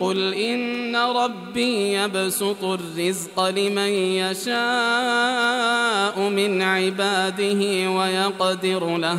قل إن ربي يبسط الرزق لمن يشاء من عباده ويقدر له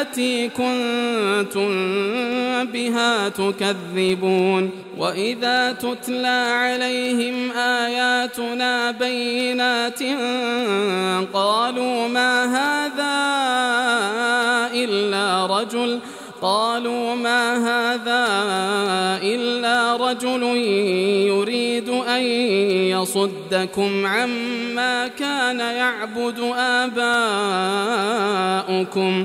التي كنتم بها تكذبون وإذا تتلى عليهم آياتنا بينات قالوا ما هذا إلا رجل قالوا ما هذا إلا رجل يريد أن يصدكم عما كان يعبد آباؤكم